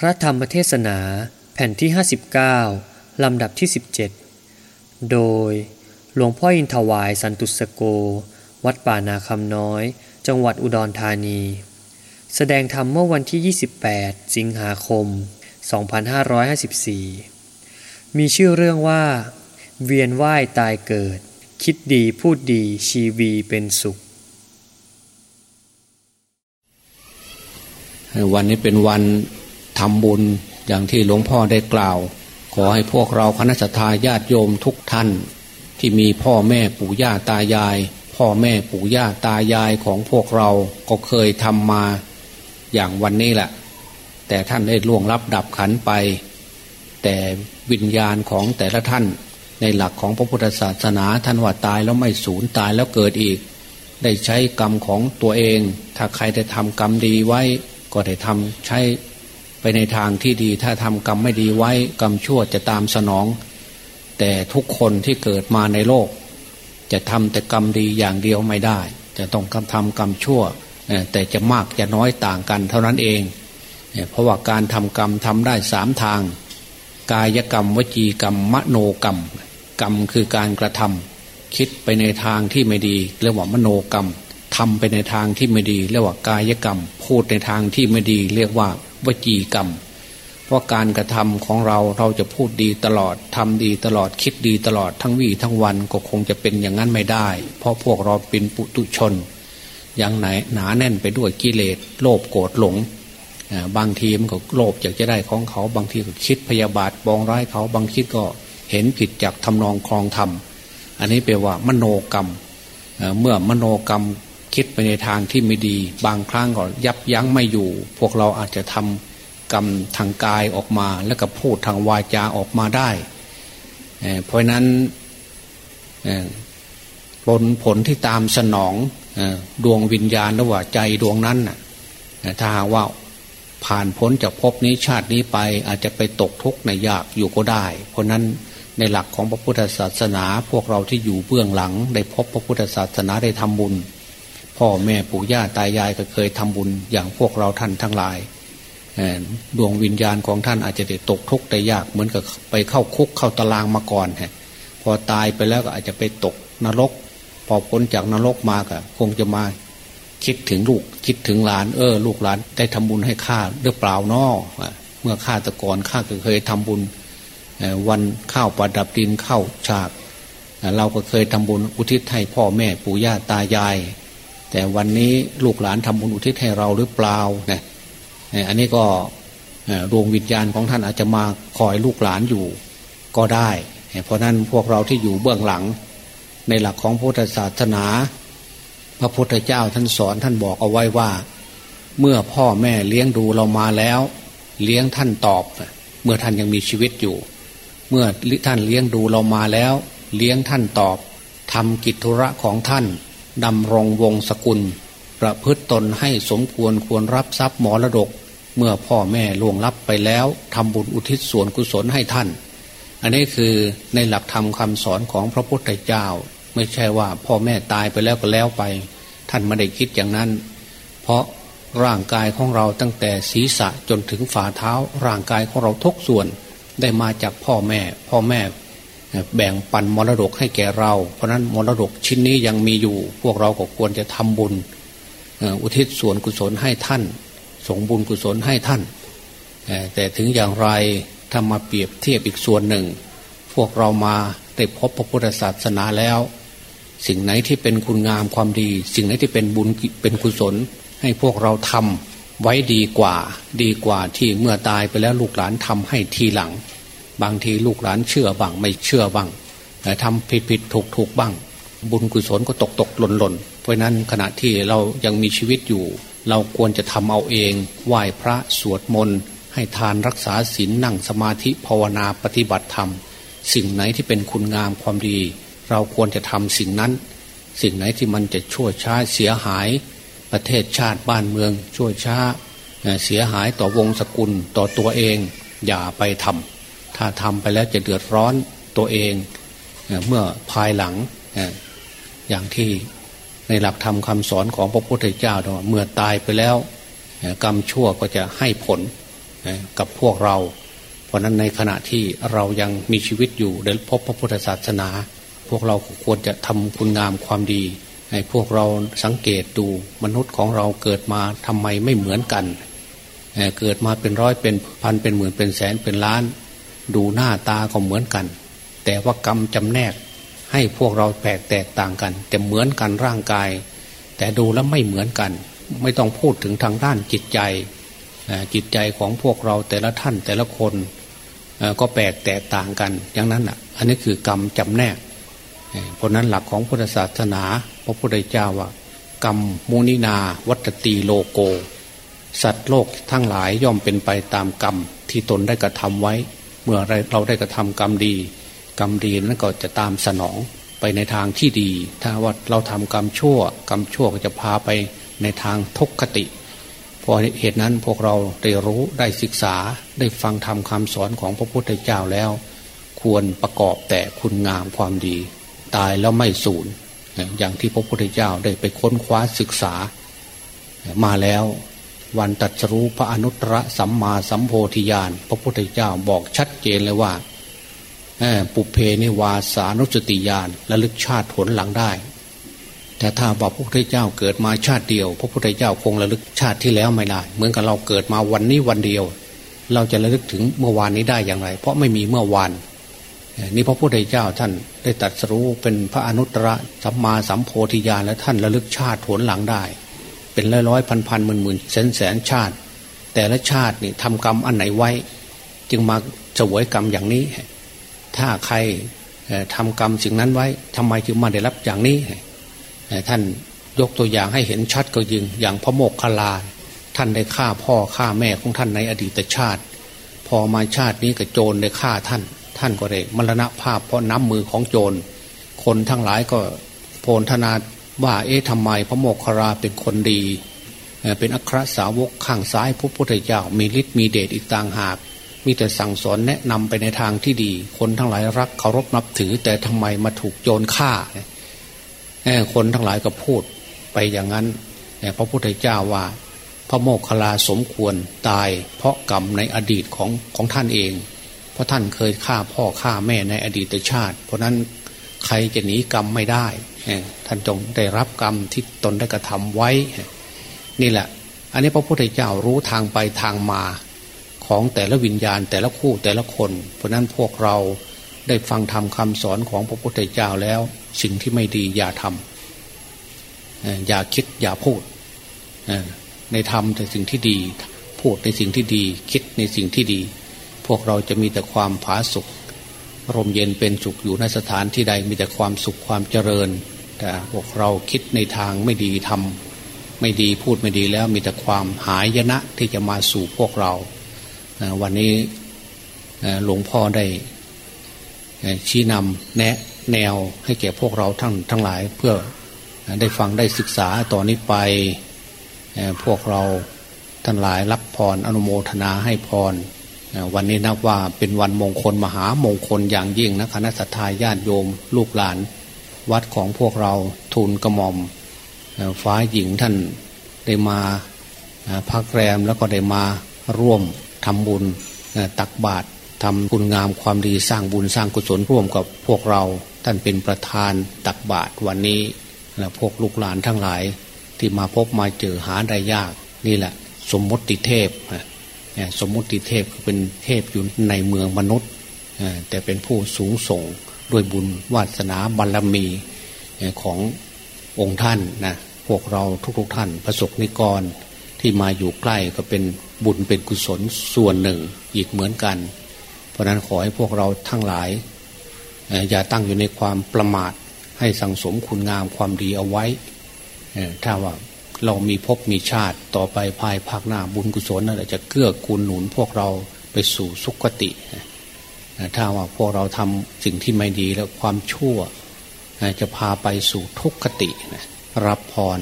พระธรรมเทศนาแผ่นที่ 59 ลำดับที่ 17 โดยหลวงพ่ออินทวายสันตุสโก วัดป่านาคำน้อย จังหวัดอุดรธานี แสดงธรรมเมื่อวันที่ 28 สิงหาคม 2554 มีชื่อเรื่องว่า เวียนว่ายตายเกิด คิดดีพูดดีชีวีเป็นสุข วันนี้เป็นวัน ทำบุญอย่างที่หลวงพ่อได้กล่าว ขอให้พวกเราคณะสัตยาติโยมทุกท่าน ที่มีพ่อแม่ปู่ย่าตายาย พ่อแม่ปู่ย่าตายายของพวกเราก็เคยทำมาอย่างวันนี้แหละ แต่ท่านได้ล่วงรับดับขันไป แต่วิญญาณของแต่ละท่าน ในหลักของพระพุทธศาสนาท่านว่าตายแล้วไม่สูญตายแล้วเกิดอีก ได้ใช้กรรมของตัวเอง ถ้าใครได้ทำกรรมดีไว้ก็ได้ทำใช้ ในทางที่ดีถ้าทำกรรมไม่ดีไว้กรรมชั่วจะตามสนอง แต่ทุกคนที่เกิดมาในโลก จะทำแต่กรรมดีอย่างเดียวไม่ได้ จะต้องทำกรรมชั่ว แต่จะมากจะน้อยต่างกันเท่านั้นเอง เพราะว่าการทำกรรมทำได้สามทาง กายกรรมวจีกรรมมโนกรรม กรรมคือการกระทำคิดไปในทางที่ไม่ดีเรียกว่ามโนกรรมทำไปในทางที่ไม่ดีเรียกว่ากายกรรม พูดในทางที่ไม่ดี เรียกว่า วจีกรรม เพราะการกระทำของเราเราจะพูดดีตลอดทำดีตลอดคิดดีตลอดทั้งวี่ทั้งวันก็คงจะเป็นอย่างนั้นไม่ได้ เพราะพวกเราเป็นปุตุชนยังไหนหนาแน่นไปด้วยกิเลสโลภโกรธหลงบางทีมันก็โลภอยากจะได้ของเขาบางทีก็คิดพยาบาทบองร้ายเขาบางทีก็เห็นผิดจากทำนองคลองธรรม อันนี้แปลว่ามโนกรรม เมื่อมโนกรรม คิดไปในทางที่ไม่ดี บางครั้งก็ยับยั้งไม่อยู่ พวกเราอาจจะทำกรรมทางกายออกมา แล้วก็พูดทางวาจาออกมาได้ เพราะนั้นผลผลที่ตามสนองดวงวิญญาณระหว่าใจดวงนั้นถ้าหากว่าผ่านพ้นจากภพนี้ชาตินี้ไปอาจจะไปตกทุกข์ในยากอยู่ก็ได้ เพราะนั้นในหลักของพระพุทธศาสนา พวกเราที่อยู่เบื้องหลัง ได้พบพระพุทธศาสนาได้ทำบุญ พ่อแม่ปู่ย่าตายายก็เคยทำบุญอย่างพวกเราท่านทั้งหลายดวงวิญญาณของท่านอาจจะได้ตกทุกข์ได้ยากเหมือนกับไปเข้าคุกเข้าตารางมาก่อนพอตายไปแล้วก็อาจจะไปตกนรก พอพ้นจากนรกมาก็คงจะมาคิดถึงลูกคิดถึงหลานเออ ลูกหลานได้ทำบุญให้ข้าหรือเปล่านาะเมื่อข้าตะกอนข้าก็เคยทำบุญวันข้าวประดับดินเข้าฉาก เราก็เคยทำบุญอุทิศให้พ่อแม่ปู่ย่าตายาย แต่วันนี้ลูกหลานทำบุญอุทิศให้เราหรือเปล่าเนี่ยอันนี้ก็ดวงวิญญาณของท่านอาจจะมาคอยลูกหลานอยู่ก็ได้ เพราะนั้นพวกเราที่อยู่เบื้องหลัง ในหลักของพุทธศาสนา พระพุทธเจ้าท่านสอนท่านบอกเอาไว้ว่า เมื่อพ่อแม่เลี้ยงดูเรามาแล้ว เลี้ยงท่านตอบ เมื่อท่านยังมีชีวิตอยู่ เมื่อท่านเลี้ยงดูเรามาแล้ว เลี้ยงท่านตอบทำกิจธุระของท่าน ดำรงวงศกุล ประพฤตตนให้สมควรควรรับทรัพย์มรดก เมื่อพ่อแม่ล่วงลับไปแล้วทำบุญอุทิศส่วนกุศลให้ท่าน อันนี้คือในหลักธรรมคำสอนของพระพุทธเจ้า ไม่ใช่ว่าพ่อแม่ตายไปแล้วก็แล้วไป ท่านไม่ได้คิดอย่างนั้น เพราะร่างกายของเราตั้งแต่ศีรษะจนถึงฝ่าเท้า ร่างกายของเราทุกส่วนได้มาจากพ่อแม่ พ่อแม่ แบ่งปันมรดกให้แก่เรา เพราะนั้นมรดกชิ้นนี้ยังมีอยู่ พวกเราก็ควรจะทำบุญอุทิศส่วนกุศลให้ท่าน ส่งบุญกุศลให้ท่าน แต่ถึงอย่างไรถ้ามาเปรียบเทียบอีกส่วนหนึ่ง พวกเรามาได้พบพระพุทธศาสนาแล้ว สิ่งไหนที่เป็นคุณงามความดี สิ่งไหนที่เป็นบุญเป็นกุศล ให้พวกเราทำไว้ดีกว่า ดีกว่าที่เมื่อตายไปแล้วลูกหลานทำให้ทีหลัง บางทีลูกหลานเชื่อบ้างไม่เชื่อบ้างแต่ทำผิดผิดถูกถูกบ้าง บุญกุศลก็ตกตกหล่นหล่นเพราะนั้นขณะที่เรายังมีชีวิตอยู่ เราควรจะทำเอาเอง ไหว้พระสวดมนต์ให้ทานรักษาศีลนั่งสมาธิภาวนาปฏิบัติธรรม สิ่งไหนที่เป็นคุณงามความดี เราควรจะทำสิ่งนั้น สิ่งไหนที่มันจะชั่วช้าเสียหาย ประเทศชาติบ้านเมืองชั่วช้า เสียหายต่อวงศกุลต่อตัวเอง อย่าไปทำ ถ้าทำไปแล้วจะเดือดร้อนตัวเอง เมื่อภายหลังอย่างที่ในหลักธรรมคำสอนของพระพุทธเจ้าเมื่อตายไปแล้วกรรมชั่วก็จะให้ผลกับพวกเรา เพราะนั้นในขณะที่เรายังมีชีวิตอยู่ได้พบพระพุทธศาสนา พวกเราควรจะทำคุณงามความดี ให้พวกเราสังเกตดูมนุษย์ของเราเกิดมาทำไมไม่เหมือนกัน เกิดมาเป็นร้อยเป็นพันเป็นหมื่นเป็นแสนเป็นล้าน ดูหน้าตาก็เหมือนกัน แต่ว่ากรรมจำแนกให้พวกเราแปลกแตกต่างกัน แต่เหมือนกันร่างกาย แต่ดูแล้วไม่เหมือนกัน ไม่ต้องพูดถึงทางด้านจิตใจจิตใจของพวกเราแต่ละท่านแต่ละคนก็แปลกแตกต่างกัน อย่างนั้นอะ อันนี้คือกรรมจำแนกเพราะนั้นหลักของพุทธศาสนา พระพุทธเจ้าว่ากรรมมูนินาวัตตีโลโก สัตว์โลกทั้งหลายย่อมเป็นไปตามกรรมที่ตนได้กระทำไว้ เมื่อเราได้กระทำกรรมดี กรรมดีนั้นก็จะตามสนองไปในทางที่ดี ถ้าว่าเราทำกรรมชั่ว กรรมชั่วก็จะพาไปในทางทุกขติพราะเหตุนั้นพวกเราได้รู้ได้ศึกษาได้ฟังธรรมคำสอนของพระพุทธเจ้าแล้ว ควรประกอบแต่คุณงามความดี ตายแล้วไม่สูญอย่างที่พระพุทธเจ้าได้ไปค้นคว้าศึกษามาแล้ว วันตัดสรู้พระอนุตตรสัมมาสัมโพธิญาณพระพุทธเจ้าบอกชัดเจนเลยว่าปุเพนิวาสานุสติญาณระลึกชาติผลหลังได้ แต่ถ้าบอกพระพุทธเจ้าเกิดมาชาติเดียว พระพุทธเจ้าคงระลึกชาติที่แล้วไม่ได้ เหมือนกับเราเกิดมาวันนี้วันเดียว เราจะระลึกถึงเมื่อวานนี้ได้อย่างไร เพราะไม่มีเมื่อวานนี่พระพุทธเจ้าท่านได้ตัดสรู้เป็นพระอนุตตรสัมมาสัมโพธิญาณและท่านระลึกชาติผลหลังได้ เป็นร้อยร้อยพันพันหมื่นหมื่นแสนแสนชาติ แต่ละชาตินี่ทำกรรมอันไหนไว้ จึงมาเฉวยกรรมอย่างนี้ ถ้าใครทำกรรมสิ่งนั้นไว้ทำไมจึงมาได้รับอย่างนี้ ท่านยกตัวอย่างให้เห็นชัดก็ยิงอย่างพระโมกขลา ท่านได้ฆ่าพ่อฆ่าแม่ของท่านในอดีตชาติ พอมาชาตินี้กับโจรได้ฆ่าท่าน ท่านก็ได้มรณภาพเพราะน้ำมือของโจร คนทั้งหลายก็โพลธนา ว่าเอ๊ะทำไมพระโมกขลาเป็นคนดี เป็นอัครสาวกข้างซ้ายพระพุทธเจ้ามีฤทธิ์มีเดชอีกต่างหาก มีแต่สั่งสอนแนะนำไปในทางที่ดี คนทั้งหลายรักเคารพนับถือ แต่ทำไมมาถูกโจรฆ่าคนทั้งหลายก็พูดไปอย่างนั้นพระพุทธเจ้าว่า พระโมกขลาสมควรตาย เพราะกรรมในอดีตของของท่านเอง เพราะท่านเคยฆ่าพ่อฆ่าแม่ในอดีตชาติ เพราะนั้น ใครจะหนีกรรมไม่ได้ ท่านจงได้รับกรรมที่ตนได้กระทำไว้ นี่แหละ อันนี้พระพุทธเจ้ารู้ทางไปทางมาของแต่ละวิญญาณแต่ละคู่แต่ละคน เพราะนั้นพวกเราได้ฟังทำคำสอนของพระพุทธเจ้าแล้ว สิ่งที่ไม่ดีอย่าทำอย่าคิดอย่าพูดในทำแต่สิ่งที่ดี พูดในสิ่งที่ดี คิดในสิ่งที่ดี พวกเราจะมีแต่ความผาสุก รมเย็นเป็นสุขอยู่ในสถานที่ใดมีแต่ความสุขความเจริญ แต่พวกเราคิดในทางไม่ดีทำไม่ดีพูดไม่ดีแล้วมีแต่ความหายยนะที่จะมาสู่พวกเรา วันนี้หลวงพ่อได้ชี้นำแนะแนวให้แก่พวกเราทั้งทั้งหลายเพื่อได้ฟังได้ศึกษาต่อนนี้ไปพวกเราทั้งหลายรับพรอนุโมทนาให้พร วันนี้นับว่าเป็นวันมงคลมหามงคลอย่างยิ่งนะคณะสัตยาญาติโยม ลูกหลาน วัดของพวกเราทูลกระหม่อมฟ้าหญิงท่านได้มาพักแรมแล้วก็ได้มาร่วมทำบุญตักบาตรทำคุณงามความดีสร้างบุญสร้างกุศลร่วมกับพวกเราท่านเป็นประธานตักบาตรวันนี้และพวกลูกหลานทั้งหลายที่มาพบมาเจอหาได้ยากนี่แหละ สมมติเทพ สมมติเทพเป็นเทพอยู่ในเมืองมนุษย์ แต่เป็นผู้สูงส่งด้วยบุญวาสนาบารรมีขององค์ท่านนะพวกเราทุกๆทท่านประสบนิกรที่มาอยู่ใกล้ก็เป็นบุญเป็นกุศลส่วนหนึ่งอีกเหมือนกัน เพราะนั้นขอให้พวกเราทั้งหลาย อย่าตั้งอยู่ในความประมาทให้สังสมคุณงามความดีเอาไว้ถ้าว่า เรามีพบมีชาติต่อไปภายภาคหน้าบุญกุศลนั่นแหละจะเกื้อกูลหนุนพวกเราไปสู่สุคติ ถ้าว่าพวกเราทำสิ่งที่ไม่ดีแล้วความชั่ว จะพาไปสู่ทุกขติรับพร